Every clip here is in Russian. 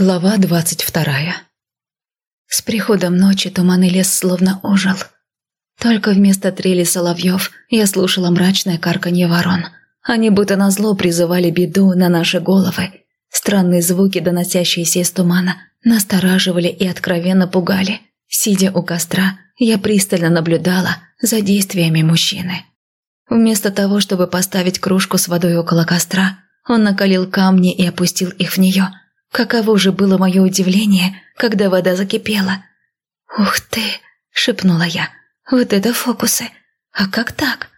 Глава двадцать вторая С приходом ночи туманный лес словно ожил. Только вместо трели соловьев я слушала мрачное карканье ворон. Они будто назло призывали беду на наши головы. Странные звуки, доносящиеся из тумана, настораживали и откровенно пугали. Сидя у костра, я пристально наблюдала за действиями мужчины. Вместо того, чтобы поставить кружку с водой около костра, он накалил камни и опустил их в нее – Каково же было мое удивление, когда вода закипела. «Ух ты!» – шепнула я. «Вот это фокусы! А как так?»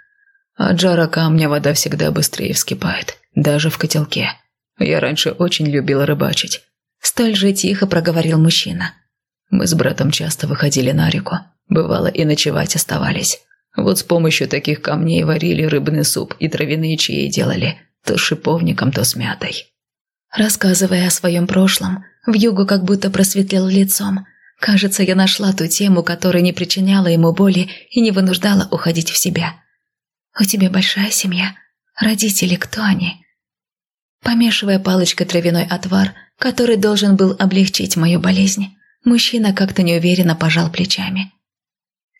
От жара камня вода всегда быстрее вскипает, даже в котелке. Я раньше очень любила рыбачить. Столь же тихо проговорил мужчина. Мы с братом часто выходили на реку. Бывало и ночевать оставались. Вот с помощью таких камней варили рыбный суп и травяные чаи делали. То с шиповником, то с мятой. Рассказывая о своем прошлом, Вьюгу как будто просветлел лицом. Кажется, я нашла ту тему, которая не причиняла ему боли и не вынуждала уходить в себя. «У тебя большая семья? Родители кто они?» Помешивая палочкой травяной отвар, который должен был облегчить мою болезнь, мужчина как-то неуверенно пожал плечами.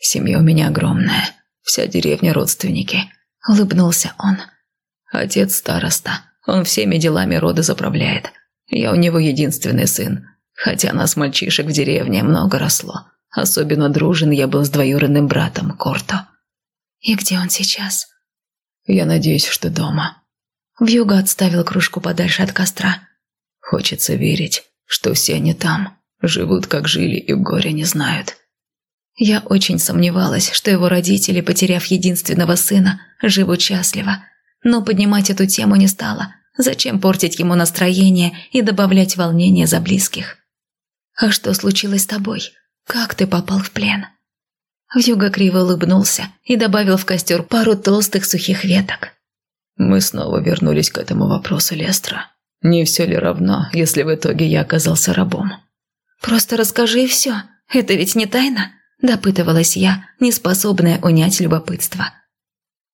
«Семья у меня огромная, вся деревня родственники», — улыбнулся он. «Отец староста, он всеми делами рода заправляет. Я у него единственный сын. Хотя нас, мальчишек, в деревне много росло. Особенно дружен я был с двоюродным братом Корто. И где он сейчас? Я надеюсь, что дома. Вьюга отставил кружку подальше от костра. Хочется верить, что все они там. Живут, как жили, и горя не знают. Я очень сомневалась, что его родители, потеряв единственного сына, живут счастливо. Но поднимать эту тему не стала. Зачем портить ему настроение и добавлять волнения за близких? «А что случилось с тобой? Как ты попал в плен?» Вьюга криво улыбнулся и добавил в костер пару толстых сухих веток. Мы снова вернулись к этому вопросу Лестра. Не все ли равно, если в итоге я оказался рабом? «Просто расскажи и все. Это ведь не тайна?» – допытывалась я, неспособная унять любопытство.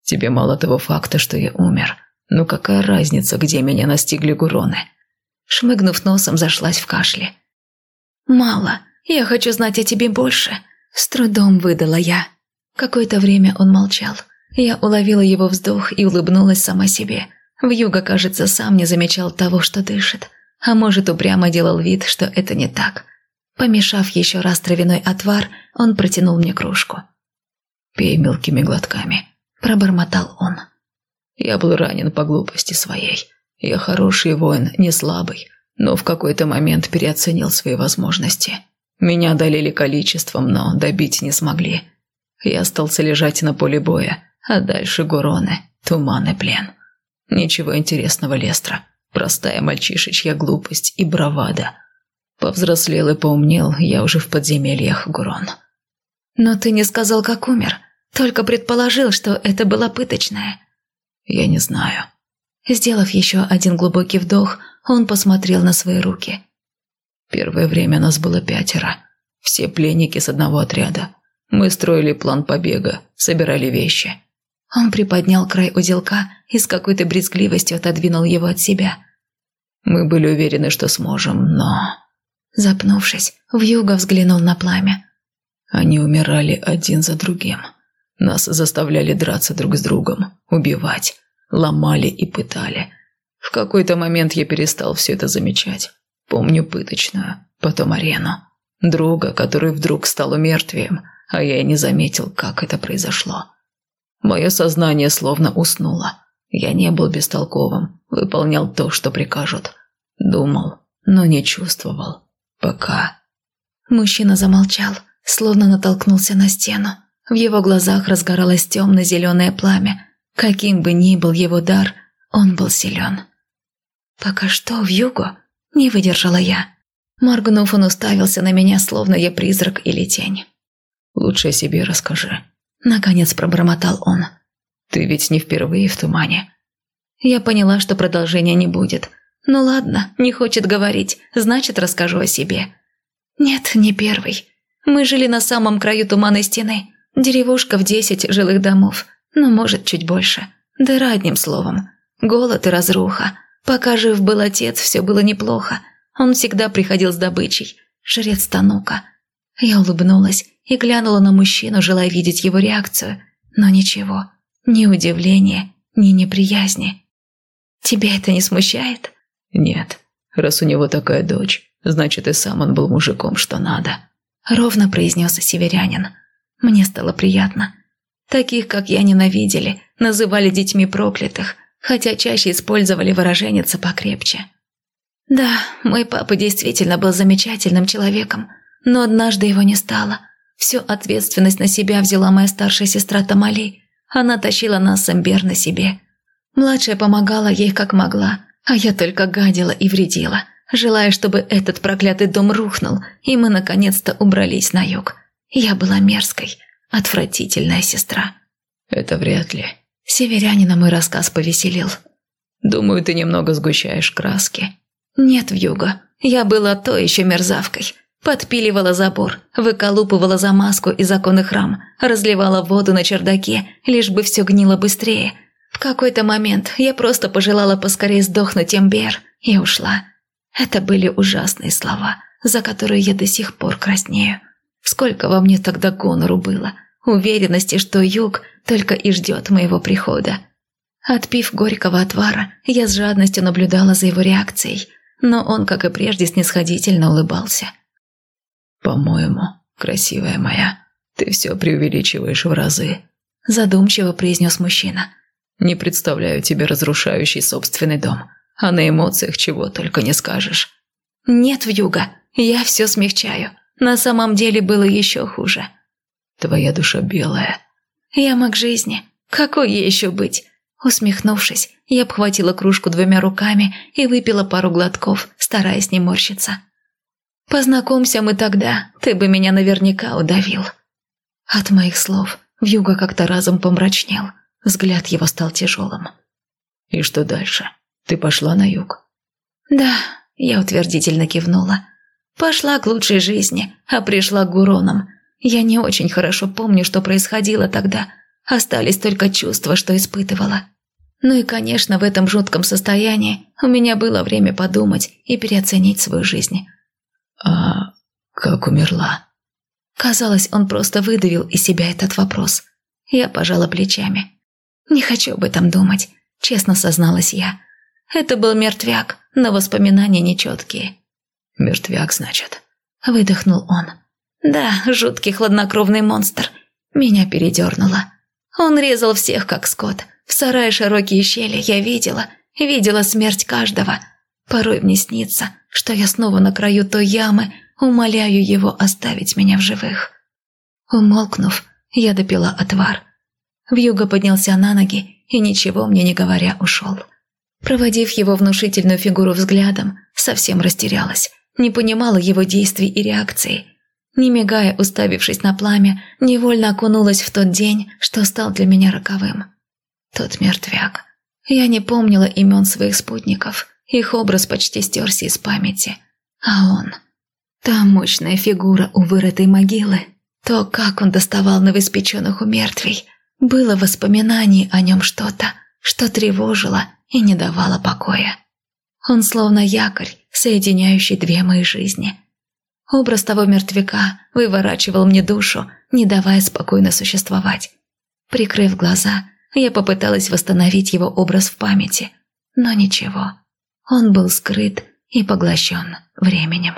«Тебе мало того факта, что я умер, ну какая разница, где меня настигли гуроны? Шмыгнув носом, зашлась в кашле. «Мало. Я хочу знать о тебе больше», – с трудом выдала я. Какое-то время он молчал. Я уловила его вздох и улыбнулась сама себе. Вьюга, кажется, сам не замечал того, что дышит. А может, упрямо делал вид, что это не так. Помешав еще раз травяной отвар, он протянул мне кружку. «Пей мелкими глотками», – пробормотал он. Я был ранен по глупости своей. Я хороший воин, не слабый, но в какой-то момент переоценил свои возможности. Меня одолели количеством, но добить не смогли. Я остался лежать на поле боя, а дальше гуроны, туман и плен. Ничего интересного, Лестра. Простая мальчишечья глупость и бравада. Повзрослел и поумнел я уже в подземельях Гурон. «Но ты не сказал, как умер. Только предположил, что это была пыточная. Я не знаю. Сделав еще один глубокий вдох, он посмотрел на свои руки. Первое время нас было пятеро. Все пленники с одного отряда. Мы строили план побега, собирали вещи. Он приподнял край узелка и с какой-то брезгливостью отодвинул его от себя. Мы были уверены, что сможем, но... Запнувшись, вьюга взглянул на пламя. Они умирали один за другим. Нас заставляли драться друг с другом, убивать, ломали и пытали. В какой-то момент я перестал все это замечать. Помню пыточную, потом арену. Друга, который вдруг стал умертвием, а я и не заметил, как это произошло. Мое сознание словно уснуло. Я не был бестолковым, выполнял то, что прикажут. Думал, но не чувствовал. Пока. Мужчина замолчал, словно натолкнулся на стену. В его глазах разгоралось темно-зеленое пламя. Каким бы ни был его дар, он был силен. «Пока что в югу?» – не выдержала я. Моргнув, он уставился на меня, словно я призрак или тень. «Лучше о себе расскажи», – наконец пробормотал он. «Ты ведь не впервые в тумане». Я поняла, что продолжения не будет. «Ну ладно, не хочет говорить, значит, расскажу о себе». «Нет, не первый. Мы жили на самом краю туманной стены. Деревушка в десять жилых домов, но может чуть больше. Дыра одним словом. Голод и разруха. Пока жив был отец, все было неплохо. Он всегда приходил с добычей. Жрец Танука. Я улыбнулась и глянула на мужчину, желая видеть его реакцию. Но ничего. Ни удивления, ни неприязни. «Тебя это не смущает?» «Нет. Раз у него такая дочь, значит и сам он был мужиком, что надо», — ровно произнес северянин. Мне стало приятно. Таких, как я, ненавидели, называли детьми проклятых, хотя чаще использовали выраженница покрепче. Да, мой папа действительно был замечательным человеком, но однажды его не стало. Всю ответственность на себя взяла моя старшая сестра Тамали. Она тащила нас с Эмбер на себе. Младшая помогала ей как могла, а я только гадила и вредила, желая, чтобы этот проклятый дом рухнул, и мы наконец-то убрались на юг. Я была мерзкой, отвратительная сестра. Это вряд ли. Северянина мой рассказ повеселил. Думаю, ты немного сгущаешь краски. Нет, Вьюга, я была то еще мерзавкой. Подпиливала забор, выколупывала замазку из оконных рам, разливала воду на чердаке, лишь бы все гнило быстрее. В какой-то момент я просто пожелала поскорее сдохнуть Эмбер и ушла. Это были ужасные слова, за которые я до сих пор краснею. Сколько во мне тогда гонору было, уверенности, что юг только и ждет моего прихода. Отпив горького отвара, я с жадностью наблюдала за его реакцией, но он, как и прежде, снисходительно улыбался. «По-моему, красивая моя, ты все преувеличиваешь в разы», задумчиво произнес мужчина. «Не представляю тебе разрушающий собственный дом, а на эмоциях чего только не скажешь». «Нет, Вьюга, я все смягчаю. На самом деле было еще хуже». «Твоя душа белая». «Я маг жизни. Какой ей еще быть?» Усмехнувшись, я обхватила кружку двумя руками и выпила пару глотков, стараясь не морщиться. «Познакомься мы тогда, ты бы меня наверняка удавил». От моих слов Вьюга как-то разом помрачнел, взгляд его стал тяжелым. «И что дальше? Ты пошла на юг?» «Да», – я утвердительно кивнула. «Пошла к лучшей жизни, а пришла к Гуронам. Я не очень хорошо помню, что происходило тогда. Остались только чувства, что испытывала. Ну и, конечно, в этом жутком состоянии у меня было время подумать и переоценить свою жизнь. «А как умерла?» Казалось, он просто выдавил из себя этот вопрос. Я пожала плечами. «Не хочу об этом думать», – честно созналась я. «Это был мертвяк, но воспоминания нечеткие». «Мертвяк, значит?» – выдохнул он. «Да, жуткий хладнокровный монстр. Меня передернуло. Он резал всех, как скот. В сарае широкие щели я видела, видела смерть каждого. Порой мне снится, что я снова на краю той ямы, умоляю его оставить меня в живых. Умолкнув, я допила отвар. Вьюга поднялся на ноги и, ничего мне не говоря, ушел. Проводив его внушительную фигуру взглядом, совсем растерялась, не понимала его действий и реакции. Не мигая, уставившись на пламя, невольно окунулась в тот день, что стал для меня роковым. Тот мертвяк. Я не помнила имен своих спутников, их образ почти стерся из памяти. А он... Та мощная фигура у вырытой могилы, то, как он доставал новоиспеченных у мертвей, было в воспоминании о нем что-то, что тревожило и не давало покоя. Он словно якорь, соединяющий две мои жизни. Образ того мертвяка выворачивал мне душу, не давая спокойно существовать. Прикрыв глаза, я попыталась восстановить его образ в памяти, но ничего. Он был скрыт и поглощен временем.